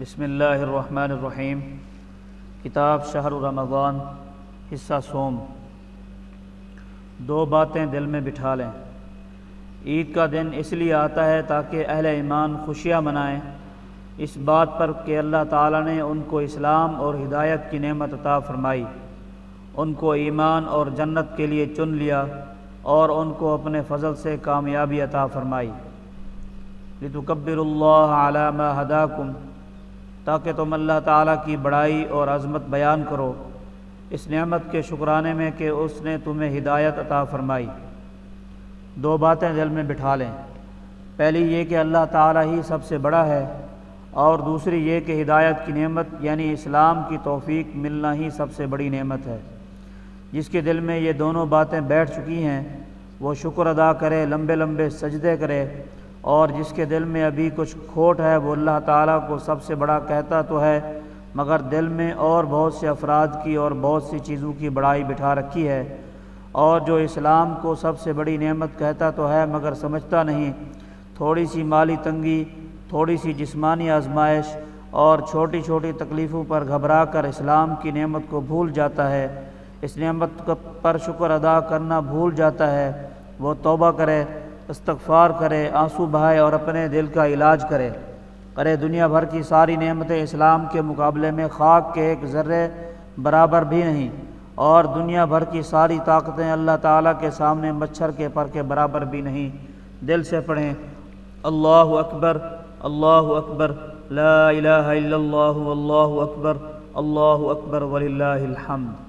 بسم اللہ الرحمن الرحیم۔ کتاب شہر رمضان، حصہ سوم۔ دو باتیں دل میں بٹھا لیں۔ عید کا دن اس لیے آتا ہے تاکہ اہل ایمان خوشیاں منائیں۔ اس بات پر کہ اللہ تعالیٰ نے ان کو اسلام اور ہدایت کی نعمت عطا فرمائی۔ ان کو ایمان اور جنت کے لیے چن لیا اور ان کو اپنے فضل سے کامیابی عطا فرمائی۔ لتکبر اللہ علامہ ہداکم۔ تاکہ تم اللہ تعالیٰ کی بڑائی اور عظمت بیان کرو۔ اس نعمت کے شکرانے میں کہ اس نے تمہیں ہدایت عطا فرمائی۔ دو باتیں دل میں بٹھا لیں۔ پہلی یہ کہ اللہ تعالیٰ ہی سب سے بڑا ہے، اور دوسری یہ کہ ہدایت کی نعمت یعنی اسلام کی توفیق ملنا ہی سب سے بڑی نعمت ہے۔ جس کے دل میں یہ دونوں باتیں بیٹھ چکی ہیں، وہ شکر ادا کرے، لمبے لمبے سجدے کرے اور جس کے دل میں ابھی کچھ کھوٹ ہے، وہ اللہ تعالیٰ کو سب سے بڑا کہتا تو ہے، مگر دل میں اور بہت سے افراد کی اور بہت سی چیزوں کی بڑائی بٹھا رکھی ہے۔ اور جو اسلام کو سب سے بڑی نعمت کہتا تو ہے، مگر سمجھتا نہیں۔ تھوڑی سی مالی تنگی، تھوڑی سی جسمانی آزمائش اور چھوٹی چھوٹی تکلیفوں پر گھبرا کر اسلام کی نعمت کو بھول جاتا ہے۔ اس نعمت پر شکر ادا کرنا بھول جاتا ہے۔ وہ توبہ کرے۔ استغفار کرے، آنسو بہائے اور اپنے دل کا علاج کرے۔ کرے دنیا بھر کی ساری نعمتیں اسلام کے مقابلے میں خاک کے ایک ذرے برابر بھی نہیں، اور دنیا بھر کی ساری طاقتیں اللہ تعالیٰ کے سامنے مچھر کے پر کے برابر بھی نہیں۔ دل سے پڑھیں، اللہ اکبر اللہ اکبر، لا الہ الا اللہ، واللہ اکبر، اللہ اکبر، وللہ الحمد۔